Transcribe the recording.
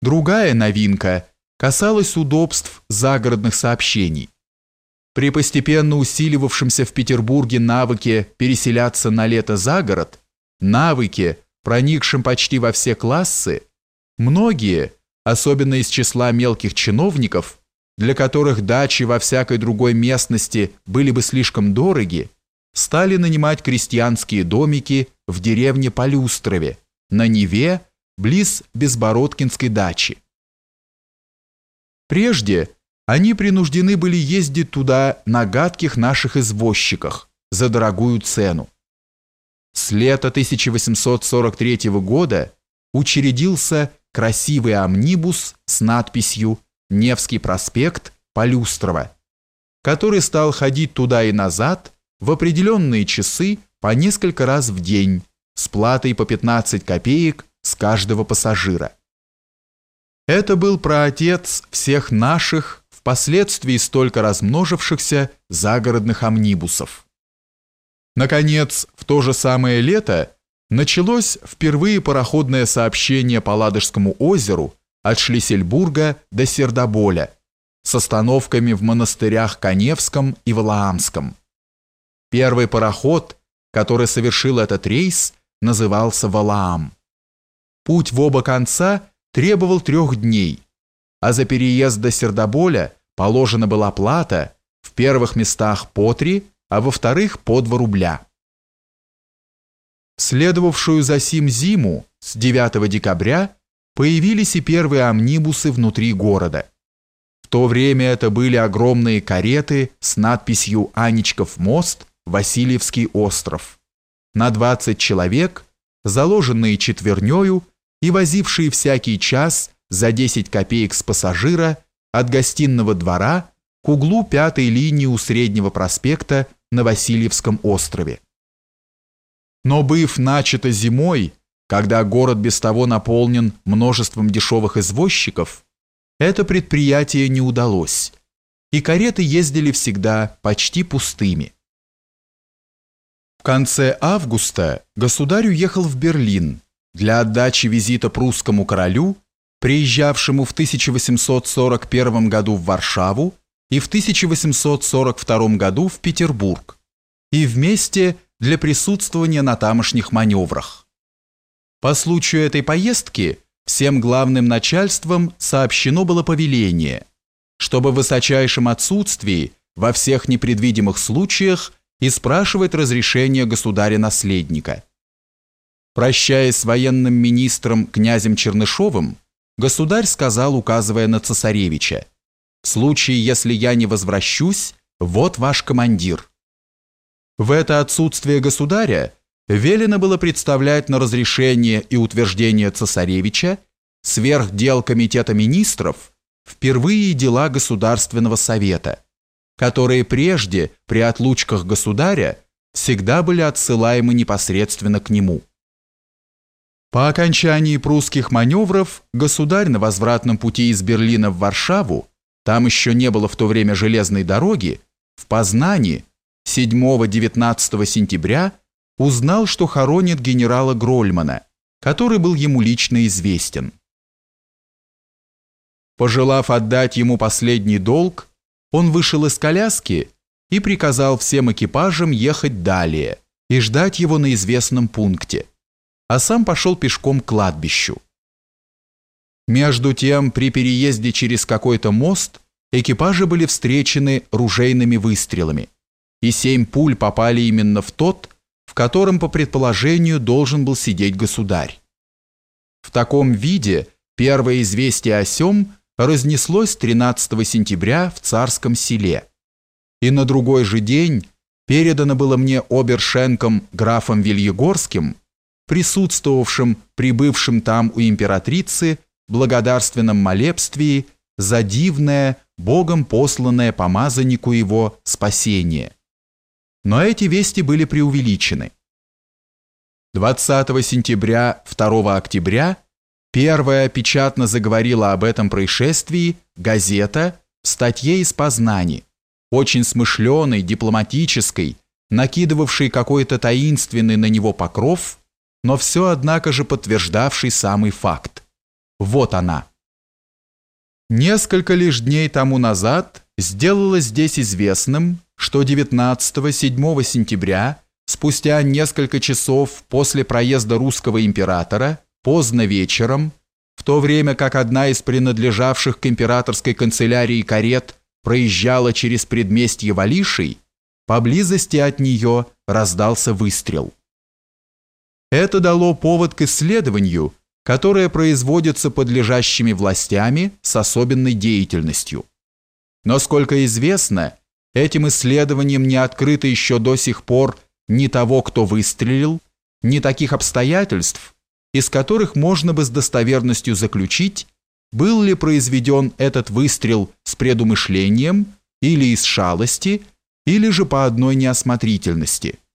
Другая новинка касалась удобств загородных сообщений. При постепенно усиливавшемся в Петербурге навыке переселяться на лето за город, навыке, проникшем почти во все классы, многие, особенно из числа мелких чиновников, для которых дачи во всякой другой местности были бы слишком дороги, стали нанимать крестьянские домики в деревне Полюстрове, на Неве, близ Безбородкинской дачи. Прежде они принуждены были ездить туда на гадких наших извозчиках за дорогую цену. С лета 1843 года учредился красивый амнибус с надписью «Невский проспект, Полюстрово», который стал ходить туда и назад в определенные часы по несколько раз в день с платой по 15 копеек с каждого пассажира. Это был праотец всех наших, впоследствии столько размножившихся загородных амнибусов. Наконец, в то же самое лето началось впервые пароходное сообщение по Ладожскому озеру от Шлиссельбурга до Сердоболя с остановками в монастырях Коневском и Валаамском. Первый пароход, который совершил этот рейс, назывался Валаам. Путь в оба конца требовал трех дней, а за переезд до Сердоболя положена была плата в первых местах по три, а во вторых по два рубля. Следовавшую за сим зиму с 9 декабря появились и первые амнибусы внутри города. В то время это были огромные кареты с надписью «Анечков мост, Васильевский остров». На 20 человек, заложенные четвернёю и возившие всякий час за 10 копеек с пассажира от гостиного двора к углу пятой линии у Среднего проспекта на Васильевском острове. Но быв начато зимой, когда город без того наполнен множеством дешевых извозчиков, это предприятие не удалось, и кареты ездили всегда почти пустыми. В конце августа государь уехал в Берлин для отдачи визита прусскому королю, приезжавшему в 1841 году в Варшаву и в 1842 году в Петербург, и вместе для присутствования на тамошних маневрах. По случаю этой поездки всем главным начальством сообщено было повеление, чтобы в высочайшем отсутствии во всех непредвидимых случаях и спрашивать разрешение государя-наследника. Прощаясь с военным министром князем Чернышовым, государь сказал, указывая на цесаревича, «В случае, если я не возвращусь, вот ваш командир». В это отсутствие государя велено было представлять на разрешение и утверждение цесаревича сверх дел комитета министров впервые дела Государственного совета, которые прежде при отлучках государя всегда были отсылаемы непосредственно к нему. По окончании прусских маневров государь на возвратном пути из Берлина в Варшаву, там еще не было в то время железной дороги, в Познани 7-19 сентября узнал, что хоронит генерала Грольмана, который был ему лично известен. Пожелав отдать ему последний долг, он вышел из коляски и приказал всем экипажам ехать далее и ждать его на известном пункте – а сам пошел пешком к кладбищу. Между тем, при переезде через какой-то мост экипажи были встречены ружейными выстрелами, и семь пуль попали именно в тот, в котором, по предположению, должен был сидеть государь. В таком виде первое известие о сём разнеслось 13 сентября в Царском селе, и на другой же день передано было мне обершенком графом Вильегорским присутствовавшим, прибывшим там у императрицы, благодарственном молебствии за дивное, Богом посланное помазаннику его спасение. Но эти вести были преувеличены. 20 сентября 2 октября первая печатно заговорила об этом происшествии газета в статье из Познани, очень смышленой, дипломатической, накидывавшей какой-то таинственный на него покров но все, однако же, подтверждавший самый факт. Вот она. Несколько лишь дней тому назад сделалось здесь известным, что 19-7 сентября, спустя несколько часов после проезда русского императора, поздно вечером, в то время как одна из принадлежавших к императорской канцелярии карет проезжала через предместье Валишей, поблизости от нее раздался выстрел. Это дало повод к исследованию, которое производится подлежащими властями с особенной деятельностью. Но, сколько известно, этим исследованием не открыто еще до сих пор ни того, кто выстрелил, ни таких обстоятельств, из которых можно бы с достоверностью заключить, был ли произведен этот выстрел с предумышлением или из шалости, или же по одной неосмотрительности –